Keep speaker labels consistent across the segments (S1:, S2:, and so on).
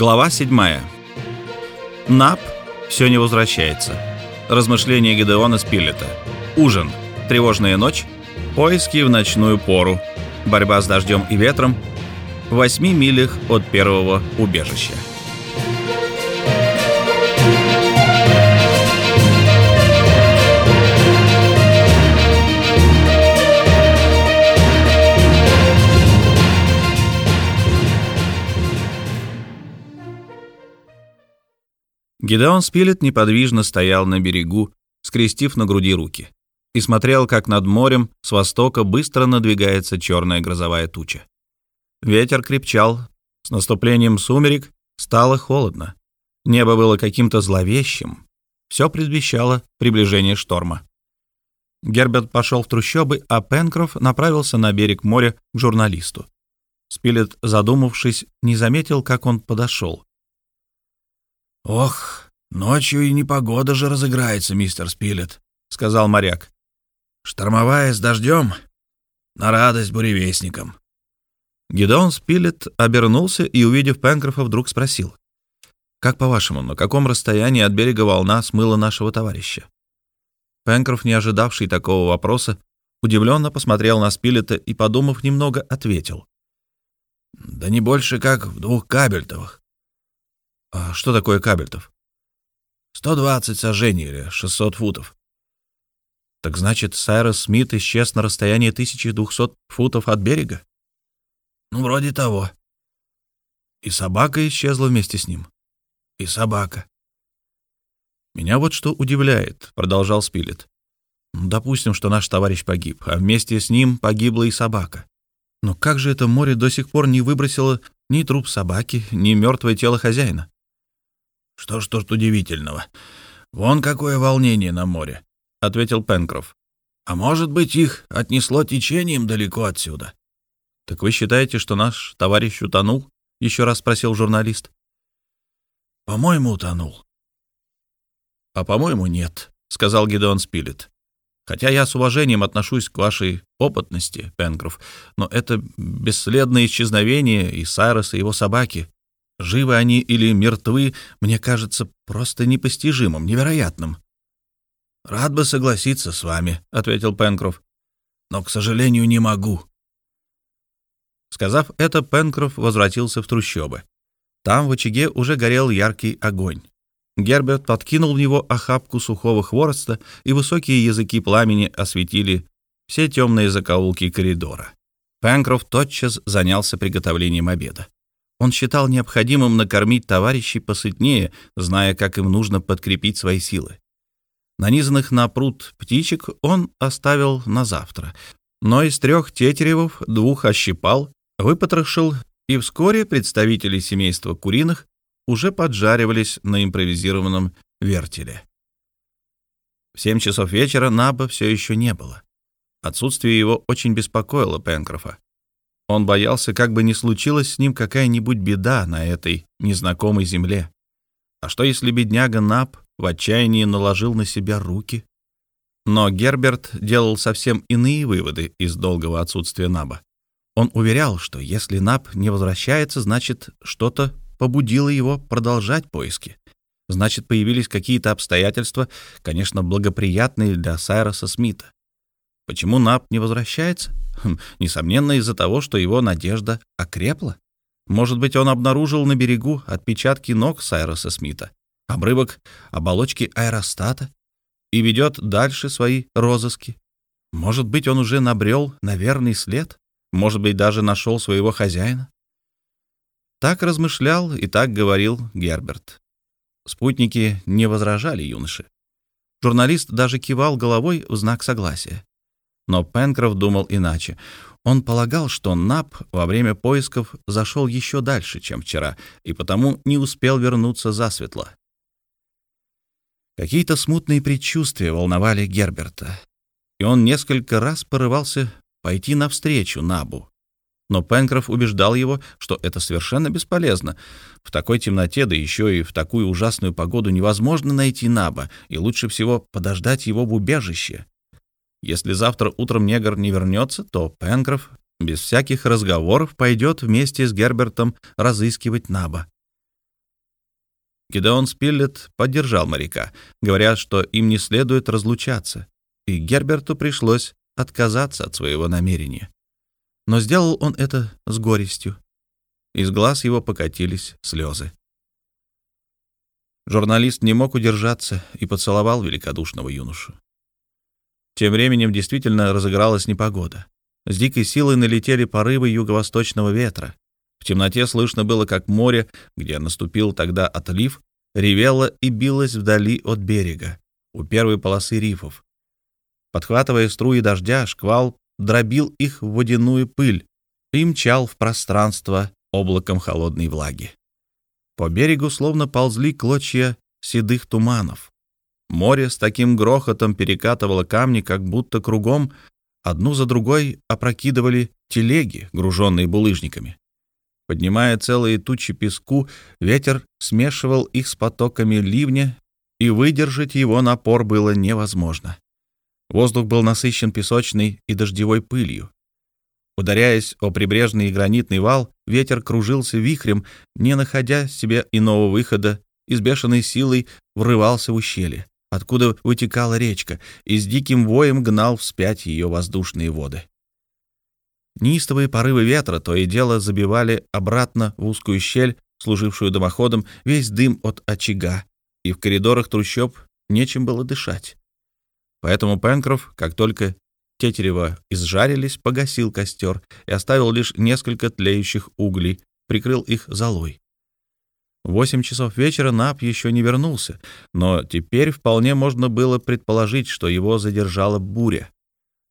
S1: Глава 7. Нап все не возвращается. Размышления Гедеона Спилета. Ужин. Тревожная ночь. Поиски в ночную пору. Борьба с дождем и ветром. В восьми милях от первого убежища. Гидеон Спилет неподвижно стоял на берегу, скрестив на груди руки, и смотрел, как над морем с востока быстро надвигается черная грозовая туча. Ветер крепчал, с наступлением сумерек стало холодно. Небо было каким-то зловещим. Все предвещало приближение шторма. Герберт пошел в трущобы, а Пенкроф направился на берег моря к журналисту. Спилет, задумавшись, не заметил, как он подошел.
S2: «Ох, ночью и непогода же разыграется, мистер Спилет», — сказал моряк. «Штормовая с дождем на радость буревестникам».
S1: Гидеон Спилет обернулся и, увидев Пенкрофа, вдруг спросил. «Как по-вашему, на каком расстоянии от берега волна смыла нашего товарища?» Пенкроф, не ожидавший такого вопроса, удивленно посмотрел на Спилета и, подумав немного, ответил.
S2: «Да не больше, как в двух кабельтовых.
S1: А что такое кабельтов?
S2: 120 сажений или 600 футов.
S1: Так значит, Сайрос Смит исчез на расстоянии 1200 футов от берега?
S2: Ну, вроде того.
S1: И собака исчезла вместе с ним?
S2: И собака.
S1: Меня вот что удивляет, продолжал Спилет. Допустим, что наш товарищ погиб, а вместе с ним погибла и собака. Но как же это море до сих пор не выбросило ни труп собаки, ни мертвое тело хозяина?
S2: «Что ж тут удивительного? Вон какое волнение на море», — ответил Пенкроф. «А может быть, их отнесло течением далеко отсюда?»
S1: «Так вы считаете, что наш товарищ утонул?» — еще раз спросил журналист.
S2: «По-моему, утонул».
S1: «А по-моему, нет», — сказал Гидеон Спилет. «Хотя я с уважением отношусь к вашей опытности, Пенкроф, но это бесследное исчезновение и Сайроса, и его собаки. Живы они или мертвы, мне кажется просто непостижимым, невероятным.
S2: «Рад бы согласиться с вами», — ответил Пенкроф, — «но, к сожалению, не могу».
S1: Сказав это, Пенкроф возвратился в трущобы. Там в очаге уже горел яркий огонь. Герберт подкинул в него охапку сухого хвороста, и высокие языки пламени осветили все темные закоулки коридора. Пенкроф тотчас занялся приготовлением обеда. Он считал необходимым накормить товарищей посытнее, зная, как им нужно подкрепить свои силы. Нанизанных на пруд птичек он оставил на завтра, но из трех тетеревов двух ощипал, выпотрошил, и вскоре представители семейства куриных уже поджаривались на импровизированном вертеле. В семь часов вечера Наба все еще не было. Отсутствие его очень беспокоило Пенкрофа. Он боялся, как бы ни случилась с ним какая-нибудь беда на этой незнакомой земле. А что, если бедняга Нап в отчаянии наложил на себя руки? Но Герберт делал совсем иные выводы из долгого отсутствия Наба. Он уверял, что если Нап не возвращается, значит, что-то побудило его продолжать поиски. Значит, появились какие-то обстоятельства, конечно, благоприятные для Сайроса Смита. Почему Нап не возвращается? Хм, несомненно, из-за того, что его надежда окрепла. Может быть, он обнаружил на берегу отпечатки ног Сайроса Смита, обрывок оболочки аэростата и ведет дальше свои розыски. Может быть, он уже набрел на верный след, может быть, даже нашел своего хозяина. Так размышлял и так говорил Герберт. Спутники не возражали юноше. Журналист даже кивал головой в знак согласия. Но Пенкроф думал иначе. Он полагал, что Нап во время поисков зашел еще дальше, чем вчера, и потому не успел вернуться засветло. Какие-то смутные предчувствия волновали Герберта, и он несколько раз порывался пойти навстречу Набу. Но Пенкроф убеждал его, что это совершенно бесполезно. В такой темноте, да еще и в такую ужасную погоду невозможно найти Наба, и лучше всего подождать его в убежище, если завтра утром негр не вернется, то Пенкроф без всяких разговоров пойдет вместе с Гербертом разыскивать Наба. Гидеон Спиллет поддержал моряка, говоря, что им не следует разлучаться, и Герберту пришлось отказаться от своего намерения. Но сделал он это с горестью. Из глаз его покатились слезы. Журналист не мог удержаться и поцеловал великодушного юношу. Тем временем действительно разыгралась непогода. С дикой силой налетели порывы юго-восточного ветра. В темноте слышно было, как море, где наступил тогда отлив, ревело и билось вдали от берега, у первой полосы рифов. Подхватывая струи дождя, шквал дробил их в водяную пыль и мчал в пространство облаком холодной влаги. По берегу словно ползли клочья седых туманов. Море с таким грохотом перекатывало камни, как будто кругом одну за другой опрокидывали телеги, груженные булыжниками. Поднимая целые тучи песку, ветер смешивал их с потоками ливня, и выдержать его напор было невозможно. Воздух был насыщен песочной и дождевой пылью. Ударяясь о прибрежный гранитный вал, ветер кружился вихрем, не находя себе иного выхода, и с бешеной силой врывался в ущелье, откуда вытекала речка, и с диким воем гнал вспять ее воздушные воды. Неистовые порывы ветра то и дело забивали обратно в узкую щель, служившую дымоходом, весь дым от очага, и в коридорах трущоб нечем было дышать. Поэтому Пенкроф, как только Тетерева изжарились, погасил костер и оставил лишь несколько тлеющих углей, прикрыл их золой. Восемь часов вечера Нап еще не вернулся, но теперь вполне можно было предположить, что его задержала буря,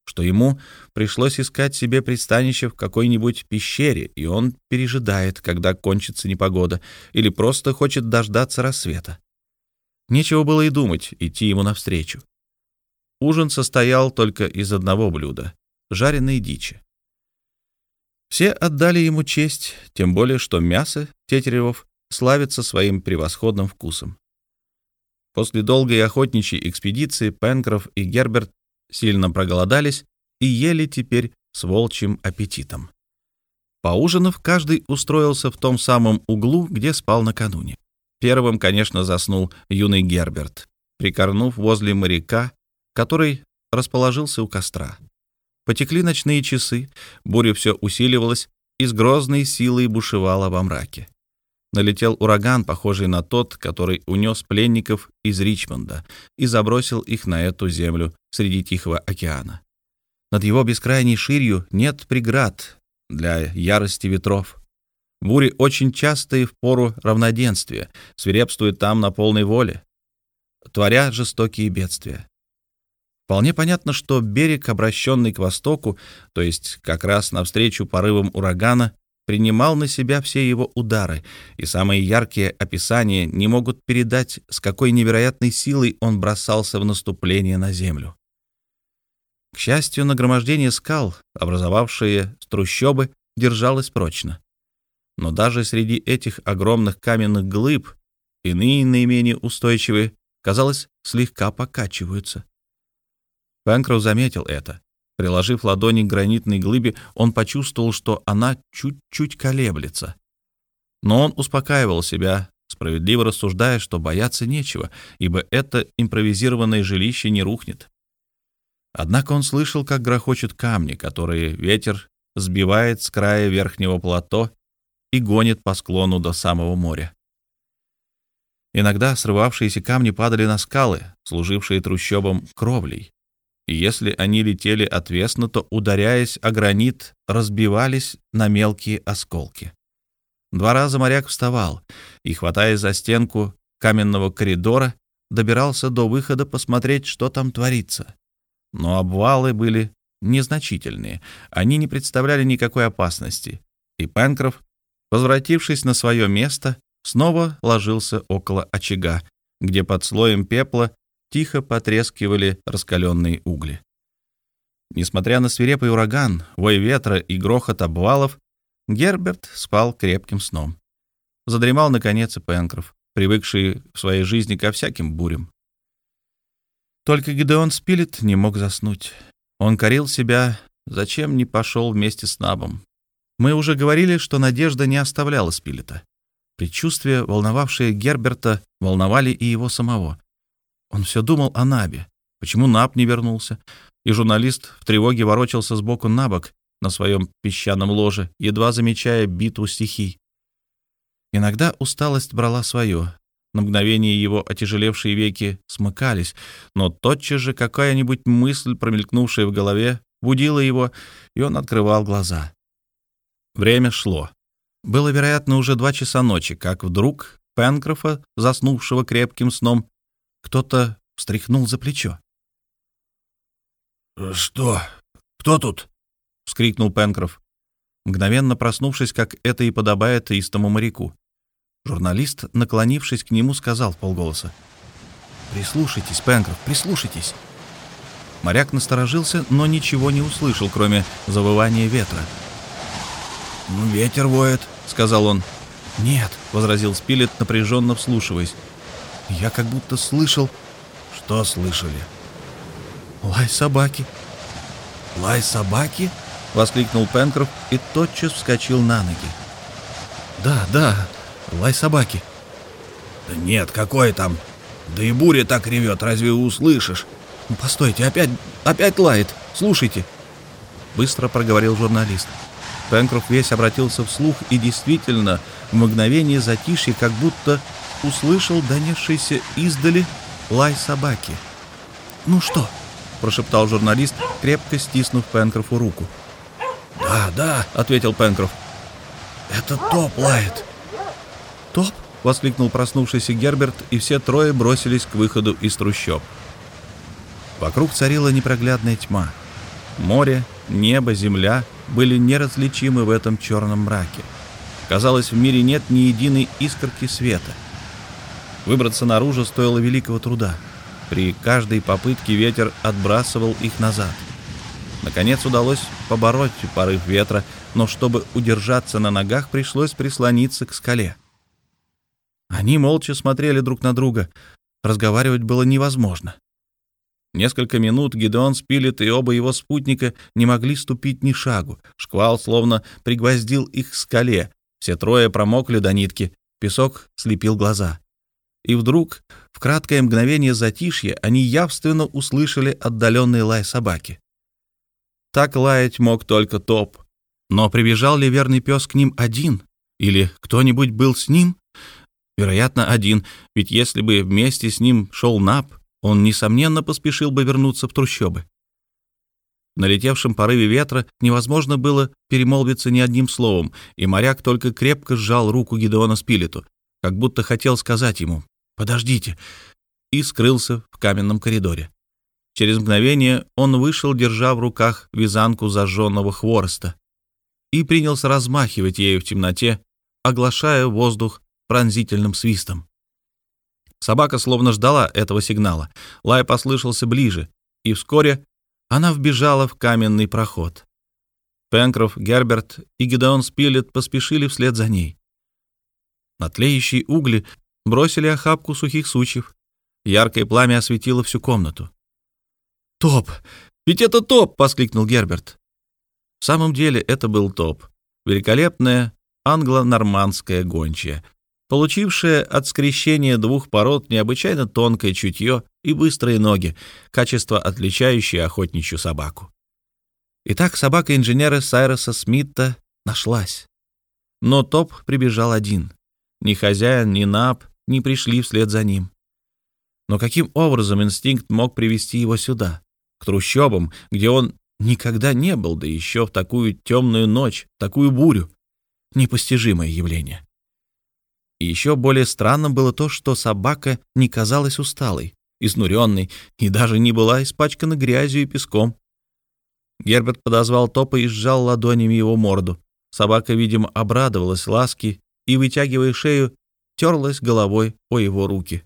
S1: что ему пришлось искать себе пристанище в какой-нибудь пещере, и он пережидает, когда кончится непогода, или просто хочет дождаться рассвета. Нечего было и думать идти ему навстречу. Ужин состоял только из одного блюда — жареной дичи. Все отдали ему честь, тем более, что мясо Тетеревов славится своим превосходным вкусом. После долгой охотничьей экспедиции Пенкроф и Герберт сильно проголодались и ели теперь с волчьим аппетитом. Поужинав, каждый устроился в том самом углу, где спал накануне. Первым, конечно, заснул юный Герберт, прикорнув возле моряка, который расположился у костра. Потекли ночные часы, буря все усиливалась и с грозной силой бушевала во мраке. Налетел ураган, похожий на тот, который унес пленников из Ричмонда и забросил их на эту землю среди Тихого океана. Над его бескрайней ширью нет преград для ярости ветров. Бури очень частые в пору равноденствия, свирепствуют там на полной воле, творя жестокие бедствия. Вполне понятно, что берег, обращенный к востоку, то есть как раз навстречу порывам урагана, принимал на себя все его удары, и самые яркие описания не могут передать, с какой невероятной силой он бросался в наступление на землю. К счастью, нагромождение скал, образовавшие трущобы, держалось прочно. Но даже среди этих огромных каменных глыб иные наименее устойчивые, казалось, слегка покачиваются. Пенкроу заметил это. Приложив ладони к гранитной глыбе, он почувствовал, что она чуть-чуть колеблется. Но он успокаивал себя, справедливо рассуждая, что бояться нечего, ибо это импровизированное жилище не рухнет. Однако он слышал, как грохочут камни, которые ветер сбивает с края верхнего плато и гонит по склону до самого моря. Иногда срывавшиеся камни падали на скалы, служившие трущобам кровлей если они летели отвесно, то, ударяясь о гранит, разбивались на мелкие осколки. Два раза моряк вставал и, хватаясь за стенку каменного коридора, добирался до выхода посмотреть, что там творится. Но обвалы были незначительные, они не представляли никакой опасности, и Пенкроф, возвратившись на свое место, снова ложился около очага, где под слоем пепла тихо потрескивали раскаленные угли. Несмотря на свирепый ураган, вой ветра и грохот обвалов, Герберт спал крепким сном. Задремал, наконец, и Пенкроф, привыкший в своей жизни ко всяким бурям. Только Гидеон Спилет не мог заснуть. Он корил себя, зачем не пошел вместе с Набом. Мы уже говорили, что надежда не оставляла Спилета. Предчувствия, волновавшие Герберта, волновали и его самого. Он все думал о Набе. Почему Наб не вернулся? И журналист в тревоге ворочался сбоку на бок на своем песчаном ложе, едва замечая битву стихий. Иногда усталость брала свое. На мгновение его отяжелевшие веки смыкались, но тотчас же какая-нибудь мысль, промелькнувшая в голове, будила его, и он открывал глаза. Время шло. Было, вероятно, уже два часа ночи, как вдруг Пенкрофа, заснувшего крепким сном, кто-то встряхнул за плечо.
S2: «Что? Кто тут?» — вскрикнул Пенкроф, мгновенно проснувшись, как это и подобает истому моряку. Журналист, наклонившись к нему, сказал полголоса. «Прислушайтесь, Пенкроф, прислушайтесь». Моряк насторожился, но ничего не услышал, кроме завывания ветра. «Ну, «Ветер воет», — сказал он.
S1: «Нет», — возразил Спилет, напряженно вслушиваясь. «Я как будто слышал...»
S2: «Что слышали?»
S1: «Лай собаки».
S2: «Лай собаки?»
S1: — воскликнул Пенкроф и тотчас вскочил на ноги. «Да, да, лай собаки».
S2: «Да нет, какой там? Да и буря так ревет, разве услышишь?»
S1: «Постойте, опять, опять лает, слушайте», — быстро проговорил журналист. Пенкроф весь обратился вслух и действительно в мгновение затишья как будто услышал донесшийся издали лай собаки. «Ну что?» — прошептал журналист, крепко стиснув Пенкрофу руку.
S2: «Да, да», — ответил Пенкроф. «Это топ лает».
S1: «Топ?» — воскликнул проснувшийся Герберт, и все трое бросились к выходу из трущоб. Вокруг царила непроглядная тьма. Море, небо, земля были неразличимы в этом черном мраке. Казалось, в мире нет ни единой искорки света. Выбраться наружу стоило великого труда. При каждой попытке ветер отбрасывал их назад. Наконец удалось побороть порыв ветра, но чтобы удержаться на ногах, пришлось прислониться к скале. Они молча смотрели друг на друга. Разговаривать было невозможно. Несколько минут Гидеон Спилет и оба его спутника не могли ступить ни шагу. Шквал словно пригвоздил их к скале. Все трое промокли до нитки. Песок слепил глаза. И вдруг, в краткое мгновение затишья, они явственно услышали отдаленный лай собаки. Так лаять мог только топ. Но прибежал ли верный пес к ним один? Или кто-нибудь был с ним? Вероятно, один, ведь если бы вместе с ним шел Нап, он, несомненно, поспешил бы вернуться в трущобы. В налетевшем порыве ветра невозможно было перемолвиться ни одним словом, и моряк только крепко сжал руку Гидеона Спилету, как будто хотел сказать ему «Подождите», и скрылся в каменном коридоре. Через мгновение он вышел, держа в руках вязанку зажженного хвороста, и принялся размахивать ею в темноте, оглашая воздух пронзительным свистом. Собака словно ждала этого сигнала. Лай послышался ближе, и вскоре она вбежала в каменный проход. Пенкроф, Герберт и Гедеон Спилет поспешили вслед за ней. На тлеющие угли бросили охапку сухих сучьев. Яркое пламя осветило всю комнату. «Топ! Ведь это топ!» — воскликнул Герберт. В самом деле это был топ. Великолепная англо-нормандская гончая, получившая от скрещения двух пород необычайно тонкое чутье и быстрые ноги, качество, отличающее охотничью собаку. Итак, собака инженера Сайроса Смита нашлась. Но Топ прибежал один. Ни хозяин, ни Нап не пришли вслед за ним. Но каким образом инстинкт мог привести его сюда, к трущобам, где он никогда не был, да еще в такую темную ночь, такую бурю? Непостижимое явление. И еще более странным было то, что собака не казалась усталой, изнуренной и даже не была испачкана грязью и песком. Герберт подозвал Топа и сжал ладонями его морду. Собака, видимо, обрадовалась ласке и, вытягивая шею, терлась головой о его руки.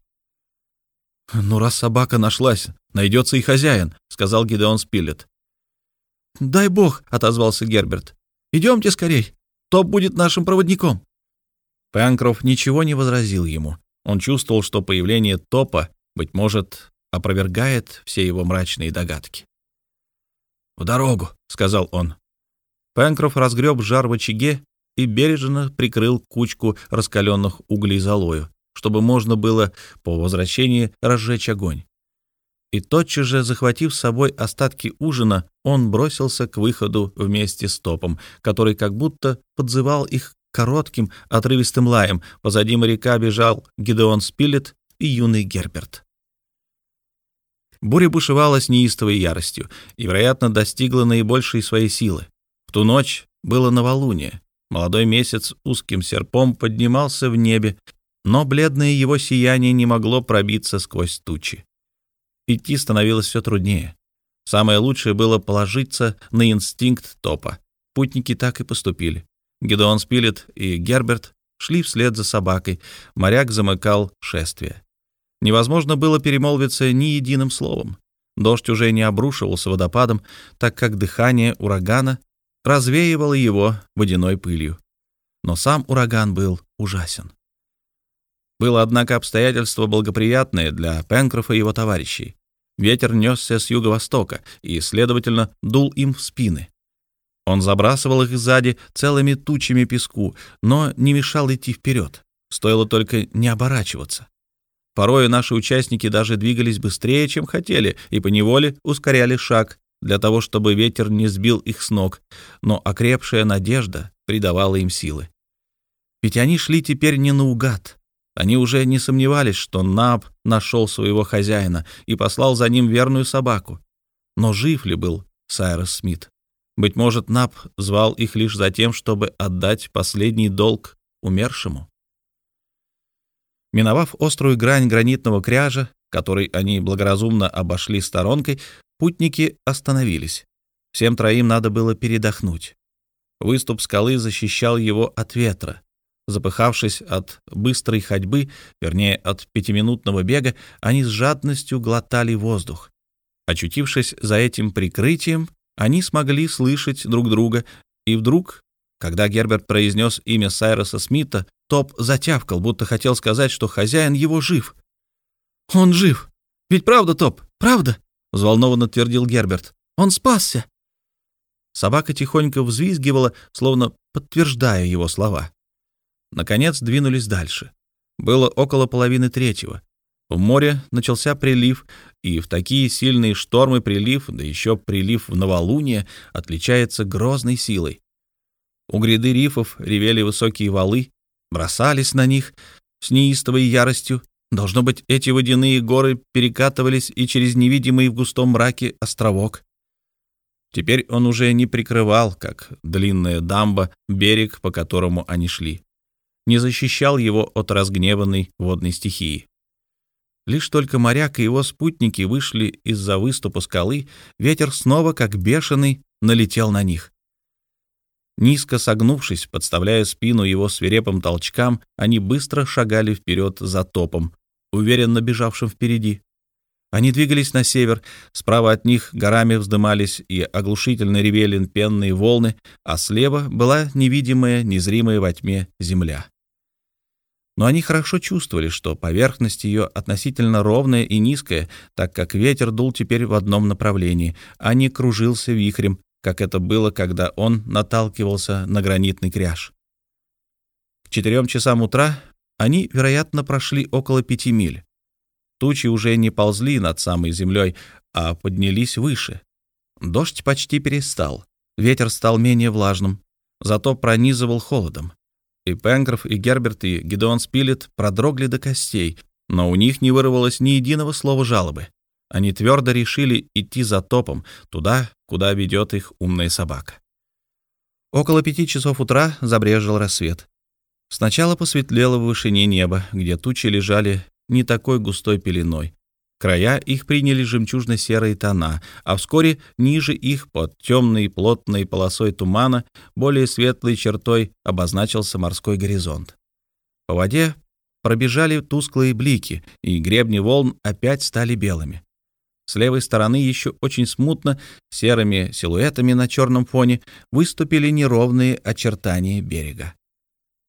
S1: «Ну, раз собака нашлась, найдется и хозяин», — сказал Гидеон Спилет. «Дай бог», — отозвался Герберт. «Идемте скорей. Топ будет нашим проводником». Пенкроф ничего не возразил ему. Он чувствовал, что появление Топа, быть может, опровергает все его мрачные догадки. «В дорогу», — сказал он. Пенкроф разгреб жар в очаге, и бережно прикрыл кучку раскаленных углей золою, чтобы можно было по возвращении разжечь огонь. И тотчас же, захватив с собой остатки ужина, он бросился к выходу вместе с топом, который как будто подзывал их коротким, отрывистым лаем. Позади моряка бежал Гидеон Спилет и юный Герберт. Буря бушевала с неистовой яростью и, вероятно, достигла наибольшей своей силы. В ту ночь было новолуние. Молодой месяц узким серпом поднимался в небе, но бледное его сияние не могло пробиться сквозь тучи. Идти становилось все труднее. Самое лучшее было положиться на инстинкт топа. Путники так и поступили. Гедеон Спилет и Герберт шли вслед за собакой, моряк замыкал шествие. Невозможно было перемолвиться ни единым словом. Дождь уже не обрушивался водопадом, так как дыхание урагана развеивало его водяной пылью. Но сам ураган был ужасен. Было, однако, обстоятельство благоприятное для Пенкрофа и его товарищей. Ветер несся с юго-востока и, следовательно, дул им в спины. Он забрасывал их сзади целыми тучами песку, но не мешал идти вперед. Стоило только не оборачиваться. Порою наши участники даже двигались быстрее, чем хотели, и поневоле ускоряли шаг, для того, чтобы ветер не сбил их с ног, но окрепшая надежда придавала им силы. Ведь они шли теперь не наугад. Они уже не сомневались, что Наб нашел своего хозяина и послал за ним верную собаку. Но жив ли был Сайрос Смит? Быть может, Наб звал их лишь за тем, чтобы отдать последний долг умершему? Миновав острую грань гранитного кряжа, который они благоразумно обошли сторонкой, Путники остановились. Всем троим надо было передохнуть. Выступ скалы защищал его от ветра. Запыхавшись от быстрой ходьбы, вернее, от пятиминутного бега, они с жадностью глотали воздух. Очутившись за этим прикрытием, они смогли слышать друг друга, и вдруг, когда Герберт произнес имя Сайроса Смита, Топ затявкал, будто хотел сказать, что хозяин его жив. «Он жив! Ведь правда, Топ, правда?» — взволнованно твердил Герберт. «Он спасся!» Собака тихонько взвизгивала, словно подтверждая его слова. Наконец двинулись дальше. Было около половины третьего. В море начался прилив, и в такие сильные штормы прилив, да еще прилив в новолуние, отличается грозной силой. У гряды рифов ревели высокие валы, бросались на них с неистовой яростью, Должно быть, эти водяные горы перекатывались и через невидимый в густом мраке островок. Теперь он уже не прикрывал, как длинная дамба, берег, по которому они шли. Не защищал его от разгневанной водной стихии. Лишь только моряк и его спутники вышли из-за выступа скалы, ветер снова, как бешеный, налетел на них. Низко согнувшись, подставляя спину его свирепым толчкам, они быстро шагали вперед за топом, уверенно бежавшим впереди. Они двигались на север, справа от них горами вздымались и оглушительно ревели пенные волны, а слева была невидимая, незримая во тьме земля. Но они хорошо чувствовали, что поверхность ее относительно ровная и низкая, так как ветер дул теперь в одном направлении, а не кружился вихрем, как это было, когда он наталкивался на гранитный кряж. К четырем часам утра они, вероятно, прошли около пяти миль. Тучи уже не ползли над самой землей, а поднялись выше. Дождь почти перестал, ветер стал менее влажным, зато пронизывал холодом. И Пенкроф, и Герберт, и Гидеон Спилет продрогли до костей, но у них не вырвалось ни единого слова жалобы. Они твердо решили идти за топом, туда, куда ведет их умная собака. Около пяти часов утра забрежил рассвет. Сначала посветлело в вышине неба, где тучи лежали не такой густой пеленой. Края их приняли жемчужно-серые тона, а вскоре ниже их, под темной плотной полосой тумана, более светлой чертой обозначился морской горизонт. По воде пробежали тусклые блики, и гребни волн опять стали белыми. С левой стороны еще очень смутно, серыми силуэтами на черном фоне, выступили неровные очертания берега.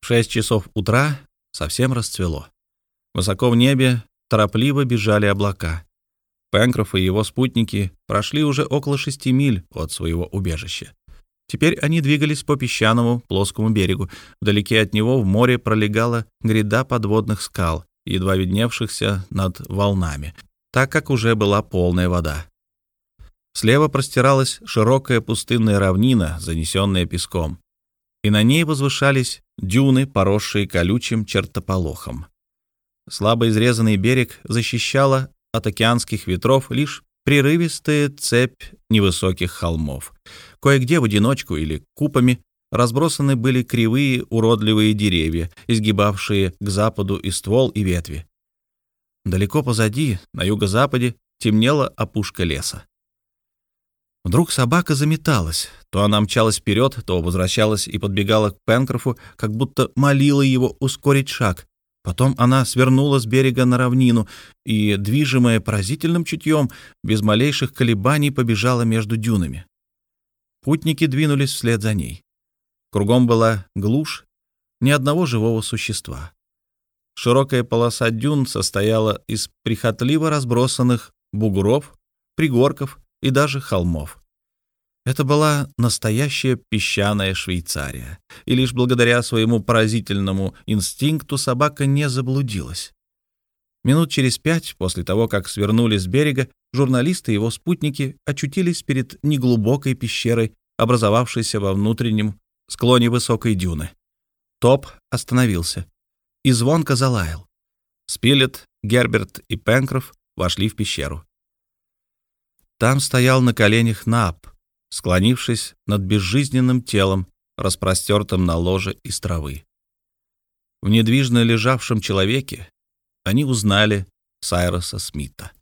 S1: В шесть часов утра совсем расцвело. Высоко в небе торопливо бежали облака. Пенкроф и его спутники прошли уже около шести миль от своего убежища. Теперь они двигались по песчаному плоскому берегу. Вдалеке от него в море пролегала гряда подводных скал, едва видневшихся над волнами, так как уже была полная вода. Слева простиралась широкая пустынная равнина, занесенная песком, и на ней возвышались дюны, поросшие колючим чертополохом. Слабо изрезанный берег защищала от океанских ветров лишь прерывистая цепь невысоких холмов. Кое-где в одиночку или купами разбросаны были кривые уродливые деревья, изгибавшие к западу и ствол, и ветви. Далеко позади, на юго-западе, темнела опушка леса. Вдруг собака заметалась. То она мчалась вперед, то возвращалась и подбегала к Пенкрофу, как будто молила его ускорить шаг. Потом она свернула с берега на равнину и, движимая поразительным чутьем, без малейших колебаний побежала между дюнами. Путники двинулись вслед за ней. Кругом была глушь, ни одного живого существа. Широкая полоса дюн состояла из прихотливо разбросанных бугров, пригорков и даже холмов. Это была настоящая песчаная Швейцария, и лишь благодаря своему поразительному инстинкту собака не заблудилась. Минут через пять после того, как свернули с берега, журналисты и его спутники очутились перед неглубокой пещерой, образовавшейся во внутреннем склоне высокой дюны. Топ остановился и звонко залаял. Спилет, Герберт и Пенкроф вошли в пещеру. Там стоял на коленях Нап, склонившись над безжизненным телом, распростертым на ложе из травы. В недвижно лежавшем человеке они узнали Сайроса Смита.